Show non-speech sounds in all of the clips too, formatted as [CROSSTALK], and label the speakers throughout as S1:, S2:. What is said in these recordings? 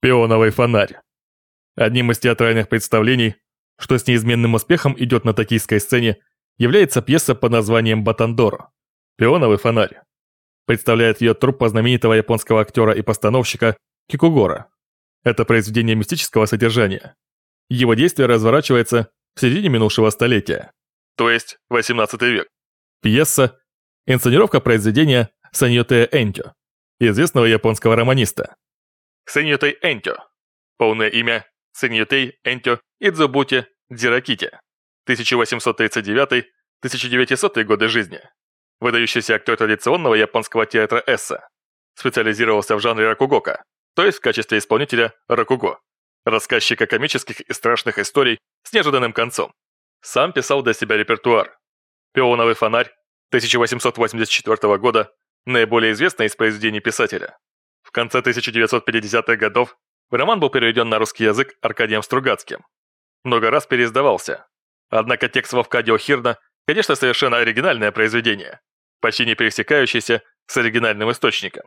S1: Пионовый фонарь. Одним из театральных представлений, что с неизменным успехом идет на токийской сцене, является пьеса под названием «Батандоро». Пионовый фонарь. Представляет ее труппа знаменитого японского актера и постановщика Кикугора. Это произведение мистического содержания. Его действие разворачивается в середине минувшего столетия, то есть 18 век. Пьеса – инсценировка произведения Саньотея Энтё, известного японского романиста. Сэньютей Энтё. Полное имя Сэньютей Энтё Идзубути Дзиракити. 1839-1900 годы жизни. Выдающийся актер традиционного японского театра эсса. Специализировался в жанре ракугока, то есть в качестве исполнителя ракуго. Рассказчика комических и страшных историй с неожиданным концом. Сам писал для себя репертуар. «Пионовый фонарь» 1884 года – наиболее известное из произведений писателя. Конце 1950-х годов роман был переведен на русский язык Аркадием Стругацким. Много раз переиздавался. Однако текст Вовкадио Хирна, конечно, совершенно оригинальное произведение, почти не пересекающееся с оригинальным источником.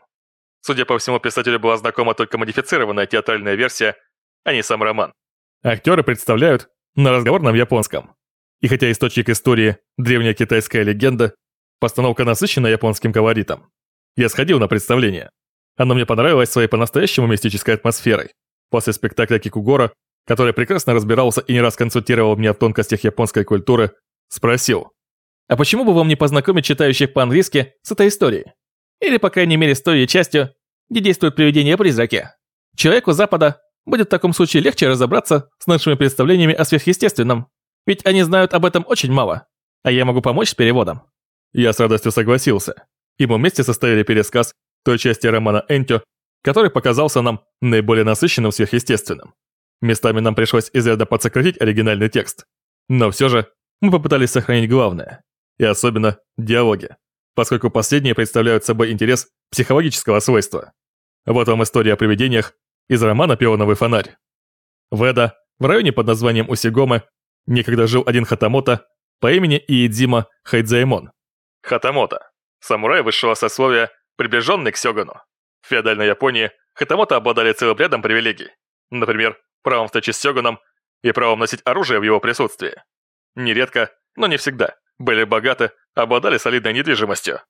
S1: Судя по всему, писателю была знакома только модифицированная театральная версия, а не сам роман. Актеры представляют на разговорном японском. И хотя источник истории – древняя китайская легенда, постановка насыщена японским колоритом. Я сходил на представление. Оно мне понравилось своей по-настоящему мистической атмосферой. После спектакля Кикугора, который прекрасно разбирался и не раз консультировал меня в тонкостях японской культуры, спросил.
S2: А почему бы вам не познакомить читающих по-английски с этой историей? Или, по крайней мере, с той ее частью, где действуют привидения-призраки? Человеку Запада будет в таком случае легче разобраться с нашими представлениями о сверхъестественном. Ведь они знают об этом очень мало. А я могу помочь с переводом.
S1: Я с радостью согласился. И мы вместе составили пересказ той части романа Энтё, который показался нам наиболее насыщенным сверхъестественным. Местами нам пришлось изрядно подсократить оригинальный текст. Но все же мы попытались сохранить главное, и особенно диалоги, поскольку последние представляют собой интерес психологического свойства. Вот вам история о привидениях из романа «Пионовый фонарь». В Эда, в районе под названием Усигомы, некогда жил один хатамото по имени Иедзима Хайдзаймон. Хатамото – самурай высшего сословия приближенный к Сёгану. В феодальной Японии хатамото обладали целым рядом привилегий. Например, правом встречи с Сёганом и правом носить оружие в его присутствии. Нередко, но не всегда, были богаты, обладали солидной недвижимостью.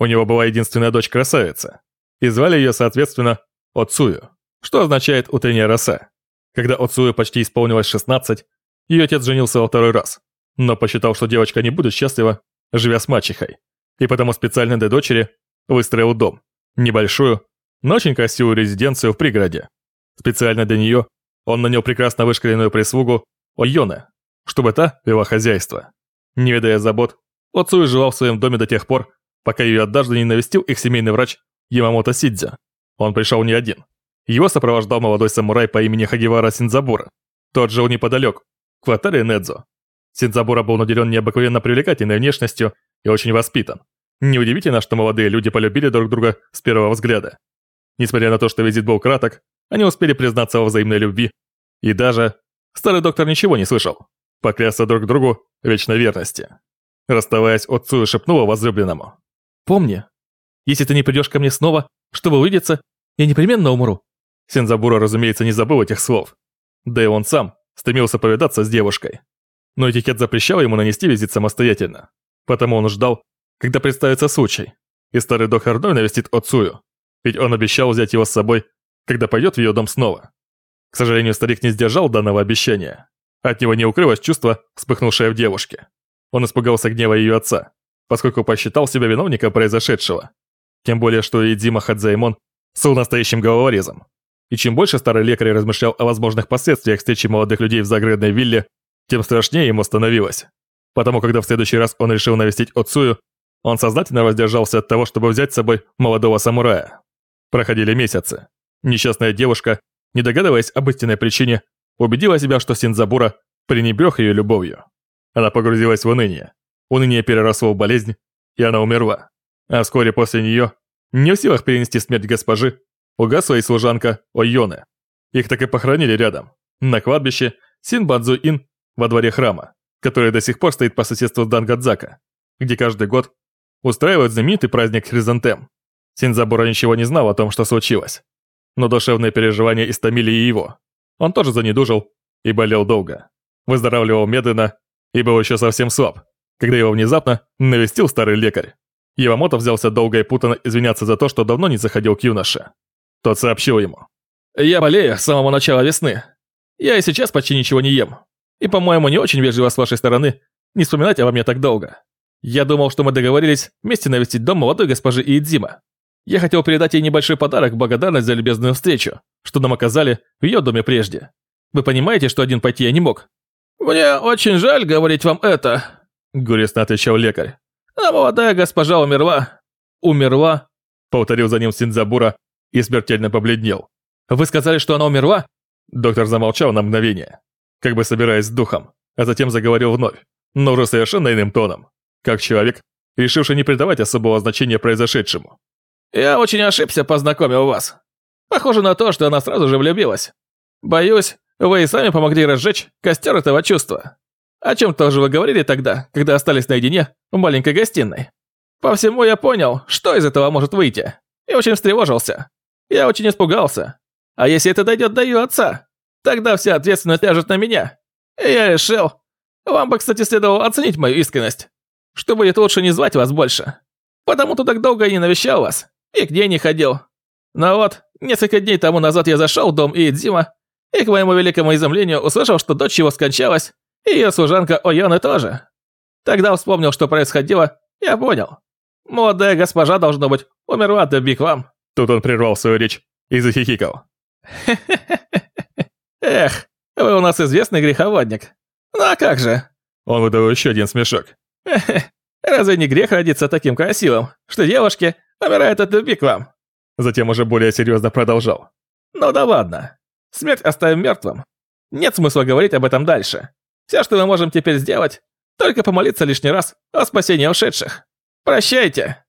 S1: У него была единственная дочь-красавица, и звали ее, соответственно, Оцую, что означает «утренняя роса». Когда Оцую почти исполнилось 16, ее отец женился во второй раз, но посчитал, что девочка не будет счастлива, живя с мачехой, и потому специально для дочери Выстроил дом. Небольшую, но очень красивую резиденцию в пригороде. Специально для нее он нанял прекрасно вышкаленную прислугу Ойона, чтобы та вела хозяйство. Не ведая забот, Оцуи жила в своем доме до тех пор, пока ее однажды не навестил их семейный врач Ямамото Сидзя. Он пришел не один. Его сопровождал молодой самурай по имени Хагивара Синдзабура. Тот жил неподалеку, в квартире Недзо. Синдзабура был наделен необыкновенно привлекательной внешностью и очень воспитан. Неудивительно, что молодые люди полюбили друг друга с первого взгляда. Несмотря на то, что визит был краток, они успели признаться во взаимной любви. И даже старый доктор ничего не слышал. Поклясться друг другу вечной верности. Расставаясь, отцу шепнула возлюбленному.
S2: «Помни, если ты не придешь ко мне снова, чтобы увидеться, я непременно умру».
S1: Сензабура, разумеется, не забыл этих слов. Да и он сам стремился повидаться с девушкой. Но этикет запрещал ему нанести визит самостоятельно. Потому он ждал, когда представится случай, и старый доктор вновь навестит Оцую, ведь он обещал взять его с собой, когда пойдет в ее дом снова. К сожалению, старик не сдержал данного обещания. От него не укрылось чувство, вспыхнувшее в девушке. Он испугался гнева ее отца, поскольку посчитал себя виновником произошедшего. Тем более, что и Дима Хадзаймон был настоящим головорезом. И чем больше старый лекарь размышлял о возможных последствиях встречи молодых людей в загородной вилле, тем страшнее ему становилось. Потому когда в следующий раз он решил навестить Оцую, он сознательно воздержался от того, чтобы взять с собой молодого самурая. Проходили месяцы. Несчастная девушка, не догадываясь об истинной причине, убедила себя, что Синзабура пренебрег ее любовью. Она погрузилась в уныние. Уныние переросло в болезнь, и она умерла. А вскоре после нее, не в силах перенести смерть госпожи, угасла и служанка Ойоне. Их так и похоронили рядом, на кладбище Синбадзу-Ин во дворе храма, который до сих пор стоит по соседству с Дангадзака, где каждый год устраивают знаменитый праздник Хризантем. Синзабура ничего не знал о том, что случилось. но душевные переживания истомили и его. Он тоже занедужил и болел долго. Выздоравливал медленно и был еще совсем слаб, когда его внезапно навестил старый лекарь. Явамото взялся долго и путанно извиняться за то, что давно не заходил к юноше. Тот сообщил ему.
S2: «Я болею с самого начала весны. Я и сейчас почти ничего не ем. И, по-моему, не очень вежливо с вашей стороны не вспоминать обо мне так долго. Я думал, что мы договорились вместе навестить дом молодой госпожи Иидзима. Я хотел передать ей небольшой подарок в благодарность за любезную встречу, что нам оказали в ее доме прежде. Вы понимаете, что один пойти я не мог?» «Мне очень жаль говорить вам это», — горестно отвечал лекарь. «А молодая госпожа умерла».
S1: «Умерла?» — повторил за ним Синдзабура и смертельно побледнел.
S2: «Вы сказали, что она умерла?»
S1: Доктор замолчал на мгновение, как бы собираясь с духом, а затем заговорил вновь, но уже совершенно иным тоном, как человек, решивший не придавать особого значения произошедшему.
S2: «Я очень ошибся, познакомил вас. Похоже на то, что она сразу же влюбилась. Боюсь, вы и сами помогли разжечь костер этого чувства. О чем тоже вы говорили тогда, когда остались наедине в маленькой гостиной? По всему я понял, что из этого может выйти, и очень встревожился. Я очень испугался. А если это дойдет до ее отца, тогда вся ответственность ляжет на меня. И я решил... Вам бы, кстати, следовало оценить мою искренность. Что будет лучше не звать вас больше. Потому-то так долго и не навещал вас, и где не ходил. Но вот, несколько дней тому назад я зашел в дом Иидзима, и к моему великому изумлению услышал, что дочь его скончалась, и ее служанка Ойоны тоже. Тогда вспомнил, что происходило, я понял. Молодая госпожа, должно быть, умерла от любви к вам.
S1: Тут он прервал свою речь и захихикал. [LAUGHS]
S2: Эх, вы у нас известный греховодник. Ну а как же?
S1: Он выдал еще один смешок. [LAUGHS]
S2: Разве не грех родиться таким красивым, что девушки умирают от любви к вам?
S1: Затем уже более серьезно продолжал.
S2: Ну да ладно. Смерть оставим мертвым. Нет смысла говорить об этом дальше. Все, что мы можем теперь сделать, только помолиться лишний раз о спасении ушедших. Прощайте!»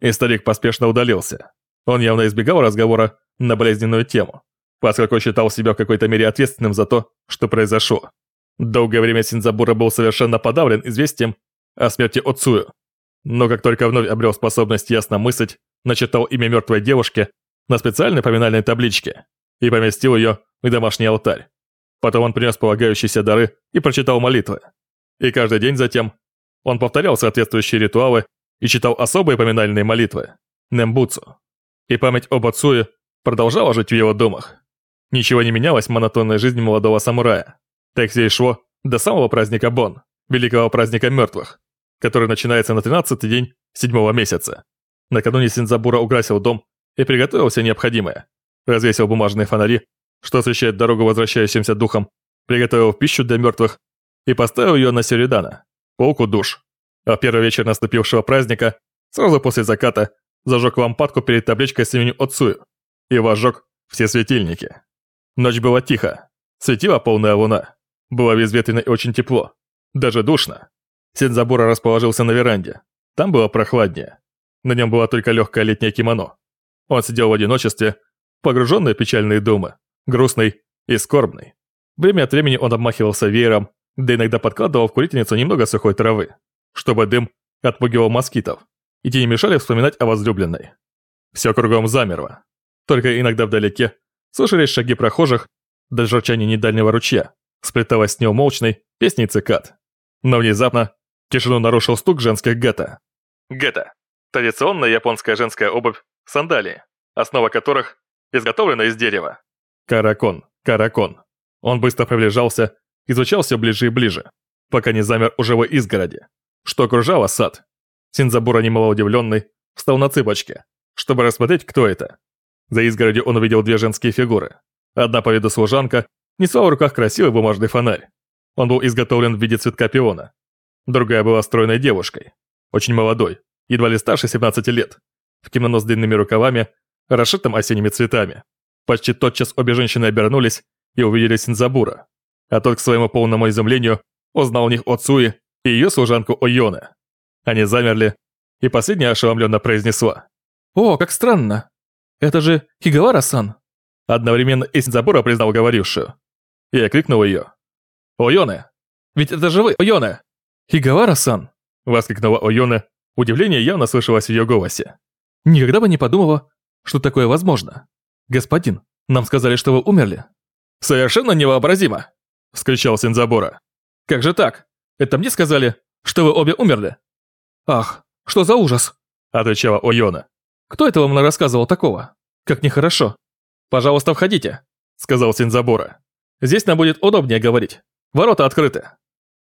S1: И старик поспешно удалился. Он явно избегал разговора на болезненную тему, поскольку считал себя в какой-то мере ответственным за то, что произошло. Долгое время Синзабура был совершенно подавлен известием о смерти Оцую. Но как только вновь обрел способность ясно мыслить, начитал имя мертвой девушки на специальной поминальной табличке и поместил ее в домашний алтарь. Потом он принес полагающиеся дары и прочитал молитвы. И каждый день затем он повторял соответствующие ритуалы и читал особые поминальные молитвы – Нембуцу. И память об Ацуе продолжала жить в его домах. Ничего не менялось в монотонной жизни молодого самурая. Так и шло до самого праздника Бон, великого праздника мертвых, который начинается на 13-й день седьмого месяца. Накануне Синзабура украсил дом и приготовил все необходимое. Развесил бумажные фонари, что освещает дорогу возвращающимся духом, приготовил пищу для мертвых и поставил ее на Середана, полку душ. А первый вечер наступившего праздника, сразу после заката, зажег лампадку перед табличкой с именем Отцую и возжег все светильники. Ночь была тихо, светила полная луна. Было безветренно и очень тепло, даже душно. Сензабура расположился на веранде. Там было прохладнее. На нем было только легкое летнее кимоно. Он сидел в одиночестве, погруженный в печальные думы, грустный и скорбный. Время от времени он обмахивался веером, да иногда подкладывал в курительницу немного сухой травы, чтобы дым отпугивал москитов, и те не мешали вспоминать о возлюбленной. Все кругом замерло. Только иногда вдалеке слышались шаги прохожих, до журчания недальнего ручья, сплеталась с неумолчной песней цикад. Но внезапно тишину нарушил стук женских гетто. Гетто – традиционная японская женская обувь, сандалии, основа которых изготовлена из дерева. Каракон, каракон. Он быстро приближался и звучал все ближе и ближе, пока не замер у живой изгороди, что окружало сад. Синзабура, немало удивленный, встал на цыпочки, чтобы рассмотреть, кто это. За изгородью он увидел две женские фигуры. Одна по виду служанка несла в руках красивый бумажный фонарь. Он был изготовлен в виде цветка пиона. Другая была стройной девушкой, очень молодой, едва ли старше 17 лет, в кимоно с длинными рукавами, расшитым осенними цветами. Почти тотчас обе женщины обернулись и увидели Синзабура, а тот, к своему полному изумлению, узнал у них Оцуи и ее служанку Ойоне. Они замерли, и последняя ошеломленно произнесла.
S2: «О, как странно! Это же Хигавара-сан!»
S1: Одновременно и Синзабура признал говорившую. И окликнул ее. «Ойоне! Ведь это же вы, Ойоне!»
S2: «Хигавара-сан!»
S1: Воскликнула Ойоне, удивление явно слышалось в ее голосе.
S2: «Никогда бы не подумала, что такое возможно. «Господин, нам сказали, что вы умерли».
S1: «Совершенно невообразимо!» – вскричал Синзабура.
S2: «Как же так? Это мне сказали, что вы обе умерли?» «Ах, что за ужас!»
S1: – отвечала Ойона.
S2: «Кто это вам рассказывал такого? Как нехорошо!» «Пожалуйста, входите», – сказал Синзабура. «Здесь нам будет удобнее говорить. Ворота открыты».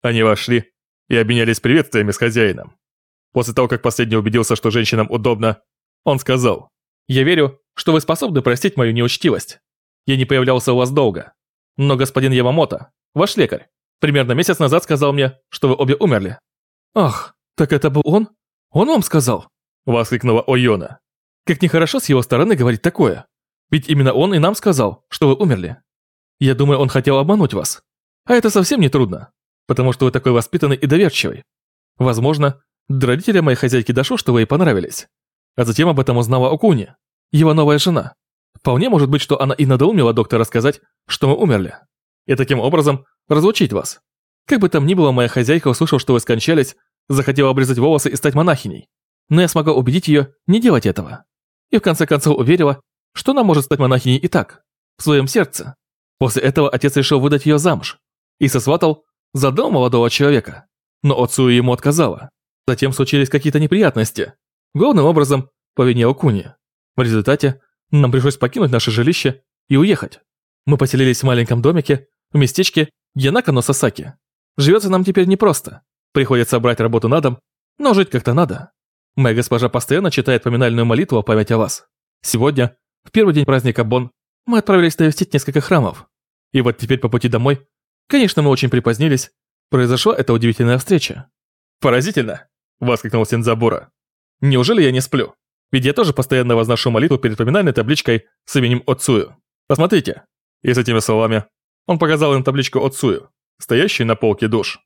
S1: Они вошли и обменялись приветствиями с хозяином. После того, как последний убедился, что женщинам удобно, он сказал.
S2: «Я верю, что вы способны простить мою неучтивость. Я не появлялся у вас долго. Но господин Ямамото, ваш лекарь, примерно месяц назад сказал мне, что вы обе умерли». «Ах, так это был он? Он вам сказал?»
S1: Воскликнула Ойона.
S2: «Как нехорошо с его стороны говорить такое. Ведь именно он и нам сказал, что вы умерли. Я думаю, он хотел обмануть вас. А это совсем не трудно, потому что вы такой воспитанный и доверчивый. Возможно, до родителя моей хозяйки дошло, что вы ей понравились. А затем об этом узнала Окуни, его новая жена. Вполне может быть, что она и надоумила доктора сказать, что мы умерли. И таким образом разлучить вас. Как бы там ни было, моя хозяйка, услышав, что вы скончались, захотела обрезать волосы и стать монахиней. Но я смогла убедить ее не делать этого. И в конце концов уверила, что она может стать монахиней и так, в своем сердце. После этого отец решил выдать ее замуж. И сосватал за дом молодого человека. Но отцу ему отказала. Затем случились какие-то неприятности. Главным образом, по вине Окуни. В результате нам пришлось покинуть наше жилище и уехать. Мы поселились в маленьком домике в местечке Янака-но-Сасаки. Живется нам теперь непросто. Приходится брать работу на дом, но жить как-то надо. Моя госпожа постоянно читает поминальную молитву о память о вас. Сегодня, в первый день праздника Бон, мы отправились навестить несколько храмов. И вот теперь по пути домой, конечно, мы очень припозднились, произошла эта удивительная встреча.
S1: «Поразительно!» – воскликнул Синзабура.
S2: «Неужели я не сплю? Ведь я тоже постоянно возношу молитву перед поминальной табличкой с именем Отцую. Посмотрите!»
S1: И с этими словами он показал им табличку Отцую, стоящую на полке душ.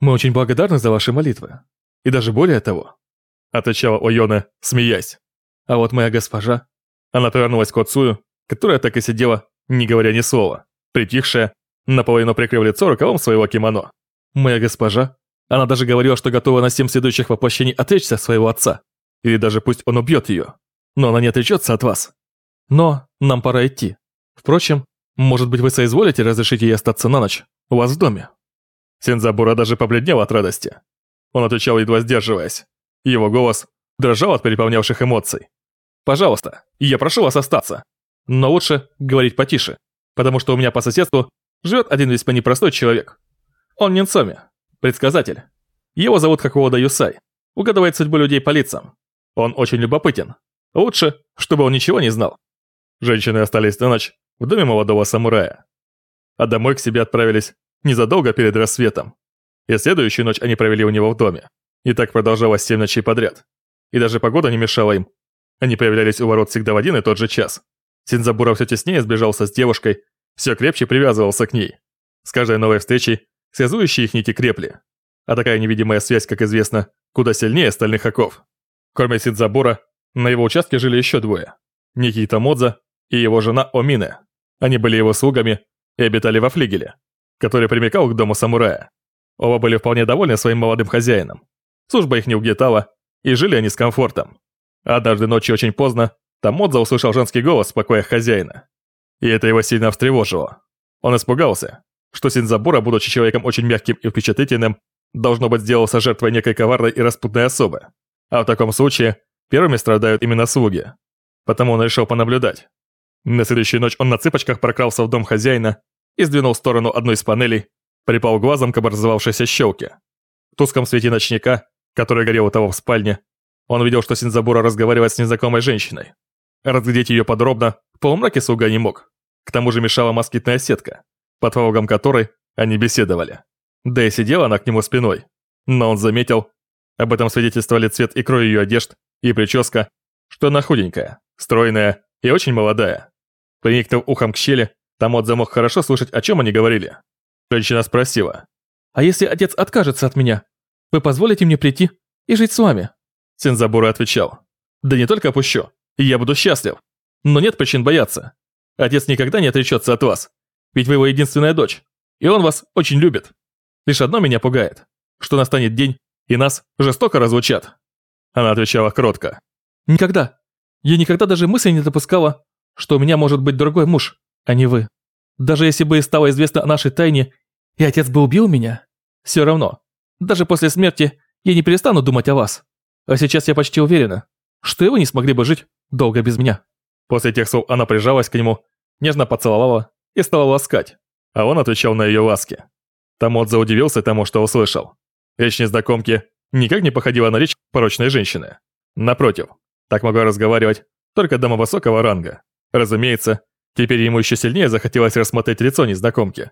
S2: «Мы очень благодарны за ваши молитвы. И даже более того», –
S1: отвечала Ойона, смеясь.
S2: «А вот моя госпожа...»
S1: Она повернулась к Отцую, которая так и сидела, не говоря ни слова, притихшая, наполовину прикрыв лицо рукавом своего кимоно.
S2: «Моя госпожа, она даже говорила, что готова на семь следующих воплощений отречься от своего отца. Или даже пусть он убьет ее. Но она не отречется от вас. Но нам пора идти. Впрочем, может быть вы соизволите разрешить ей остаться на ночь у вас в доме?»
S1: Сензабура даже побледнел от радости. Он отвечал, едва сдерживаясь. Его голос дрожал от переполнявших эмоций.
S2: «Пожалуйста, я прошу вас остаться. Но лучше говорить потише, потому что у меня по соседству живет один весьма непростой человек. Он Нинсоми, предсказатель. Его зовут Хакуода Юсай. Угадывает судьбу людей по лицам. Он очень любопытен. Лучше, чтобы он ничего не знал.
S1: Женщины остались на ночь в доме молодого самурая. А домой к себе отправились незадолго перед рассветом. И следующую ночь они провели у него в доме. И так продолжалось семь ночей подряд. И даже погода не мешала им. Они появлялись у ворот всегда в один и тот же час. Синзабура все теснее сближался с девушкой, все крепче привязывался к ней. С каждой новой встречей связующие их нити крепли. А такая невидимая связь, как известно, куда сильнее остальных оков. Кроме Сидзабура, на его участке жили еще двое. Некий Тамодза и его жена Омине. Они были его слугами и обитали во флигеле, который примыкал к дому самурая. Оба были вполне довольны своим молодым хозяином. Служба их не угнетала, и жили они с комфортом. Однажды ночью очень поздно Тамодза услышал женский голос в покоях хозяина. И это его сильно встревожило. Он испугался, что Синзабура, будучи человеком очень мягким и впечатлительным, должно быть сделался жертвой некой коварной и распутной особы. А в таком случае первыми страдают именно слуги. Потому он решил понаблюдать. На следующую ночь он на цыпочках прокрался в дом хозяина и сдвинул в сторону одной из панелей, припал глазом к образовавшейся щелке. В тусклом свете ночника, который горел у того в спальне, он увидел, что Синзабура разговаривает с незнакомой женщиной. Разглядеть ее подробно в полумраке слуга не мог. К тому же мешала москитная сетка, под пологом которой они беседовали. Да и сидела она к нему спиной. Но он заметил, об этом свидетельствовали цвет и крой ее одежд и прическа, что она худенькая, стройная и очень молодая. Приникнув ухом к щели, Тамодзе мог хорошо слушать, о чем они говорили. Женщина спросила.
S2: «А если отец откажется от меня, вы позволите мне прийти и жить с вами?»
S1: Синзабура отвечал. «Да не только опущу, я буду счастлив. Но нет причин бояться. Отец никогда не отречется от вас, ведь вы его единственная дочь, и он вас очень любит. Лишь одно меня пугает, что настанет день, и нас жестоко разлучат». Она отвечала кротко.
S2: «Никогда. Я никогда даже мысли не допускала, что у меня может быть другой муж, а не вы. Даже если бы и стало известно о нашей тайне, и отец бы убил меня, все равно, даже после смерти я не перестану думать о вас. А сейчас я почти уверена, что и вы не смогли бы жить долго без меня».
S1: После тех слов она прижалась к нему, нежно поцеловала и стала ласкать, а он отвечал на ее ласки. Тамодзе удивился тому, что услышал. Речь незнакомки никак не походила на речь порочной женщины. Напротив, так могла разговаривать только дама высокого ранга. Разумеется, теперь ему еще сильнее захотелось рассмотреть лицо незнакомки.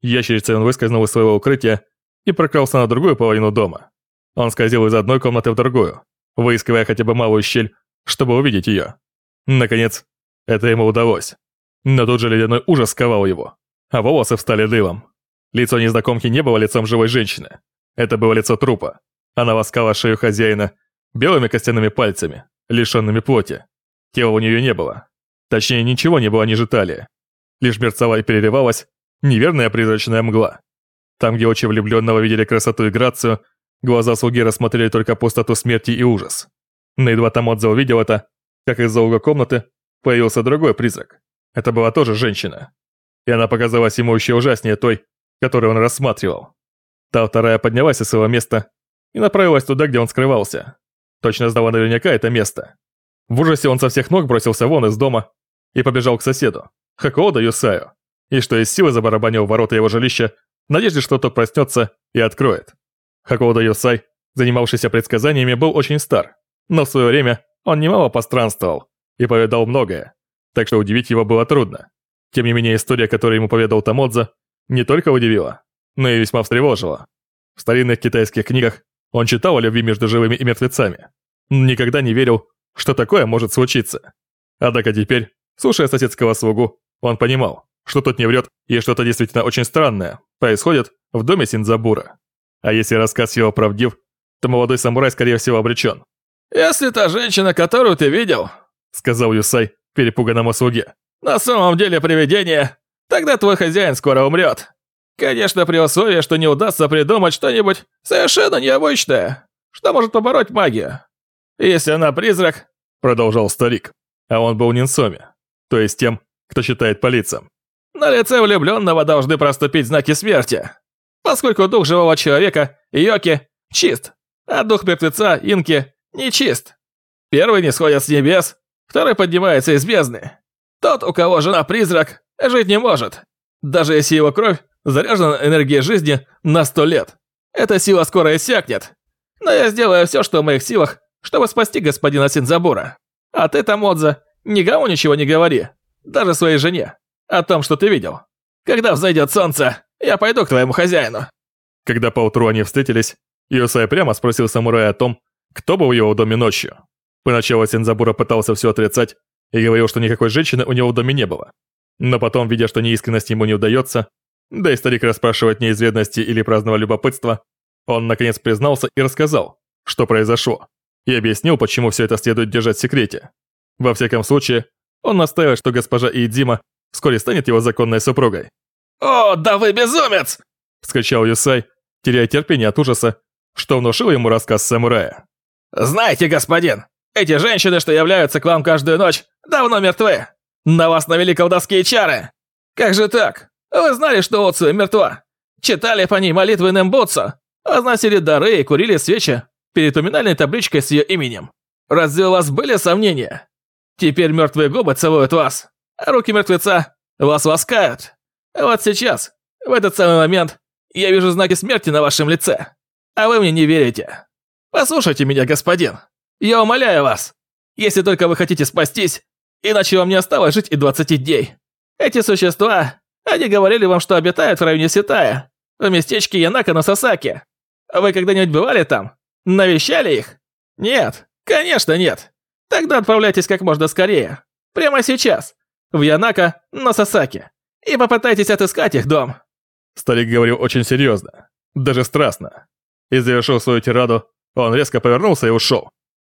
S1: Ящерицей он выскользнул из своего укрытия и прокрался на другую половину дома. Он скользил из одной комнаты в другую, выискивая хотя бы малую щель, чтобы увидеть ее. Наконец, это ему удалось. Но тут же ледяной ужас сковал его, а волосы встали дымом. Лицо незнакомки не было лицом живой женщины. Это было лицо трупа. Она ласкала шею хозяина белыми костяными пальцами, лишенными плоти. Тела у нее не было. Точнее, ничего не было ниже талии. Лишь мерцала и переливалась неверная призрачная мгла. Там, где очи влюбленного видели красоту и грацию, глаза слуги рассмотрели только пустоту смерти и ужас. Но едва Тамодзе увидел это, как из-за угла комнаты появился другой призрак. Это была тоже женщина. И она показалась ему еще ужаснее той, которую он рассматривал. Та вторая поднялась из своего места и направилась туда, где он скрывался. Точно знала наверняка это место. В ужасе он со всех ног бросился вон из дома и побежал к соседу, Хакоода Юсаю, и что из силы забарабанил ворота его жилища в надежде, что тот проснется и откроет. Хакоода Юсай, занимавшийся предсказаниями, был очень стар, но в свое время он немало постранствовал и повидал многое, так что удивить его было трудно. Тем не менее, история, которую ему поведал Тамодза, не только удивила, но и весьма встревожила. В старинных китайских книгах он читал о любви между живыми и мертвецами, но никогда не верил, что такое может случиться. Однако теперь, слушая соседского слугу, он понимал, что тот не врет и что-то действительно очень странное происходит в доме Синдзабура. А если рассказ его правдив, то молодой самурай скорее всего обречен.
S3: «Если та женщина, которую ты видел», —
S1: сказал Юсай перепуганному слуге,
S3: «на самом деле привидение, тогда твой хозяин скоро умрет. Конечно, при условии, что не удастся придумать что-нибудь совершенно необычное, что может побороть магию. Если она призрак,
S1: продолжал старик, а он был Нинсоми, то есть тем, кто считает по лицам.
S3: На лице влюбленного должны проступить знаки смерти, поскольку дух живого человека, Йоки, чист, а дух мертвеца, Инки, нечист. Первый не сходит с небес, второй поднимается из бездны. Тот, у кого жена призрак, жить не может, даже если его кровь заряжена энергией жизни на сто лет. Эта сила скоро иссякнет. Но я сделаю все, что в моих силах, чтобы спасти господина Синзабура. А ты, Тамодза, никому ничего не говори, даже своей жене, о том, что ты видел. Когда взойдет солнце, я пойду к твоему хозяину».
S1: Когда поутру они встретились, Юсай прямо спросил самурая о том, кто был в его доме ночью. Поначалу Синзабура пытался все отрицать и говорил, что никакой женщины у него в доме не было. Но потом, видя, что неискренность ему не удается, да и старик расспрашивать не из вредности или праздного любопытства, он наконец признался и рассказал, что произошло, и объяснил, почему все это следует держать в секрете. Во всяком случае, он настаивал, что госпожа Иидзима вскоре станет его законной супругой.
S3: «О, да вы безумец!»
S1: – вскричал Юсай, теряя терпение от ужаса, что внушил ему рассказ самурая.
S3: «Знаете, господин, эти женщины, что являются к вам каждую ночь, давно мертвы. На вас навели колдовские чары. Как же так? Вы знали, что Оцу мертва? Читали по ней молитвы Нембутсу? Возносили дары и курили свечи перед уминальной табличкой с ее именем? Разве у вас были сомнения? Теперь мертвые губы целуют вас, а руки мертвеца вас ласкают. Вот сейчас, в этот самый момент, я вижу знаки смерти на вашем лице, а вы мне не верите. Послушайте меня, господин. Я умоляю вас. Если только вы хотите спастись, иначе вам не осталось жить и 20 дней. Эти существа они говорили вам, что обитают в районе Ситая, в местечке Янака на Сасаке. Вы когда-нибудь бывали там? Навещали их? Нет, конечно нет. Тогда отправляйтесь как можно скорее. Прямо сейчас. В Янака на Сасаке. И попытайтесь отыскать их дом.
S1: Старик говорил очень серьезно, даже страстно. И завершил свою тираду, он резко повернулся и ушел.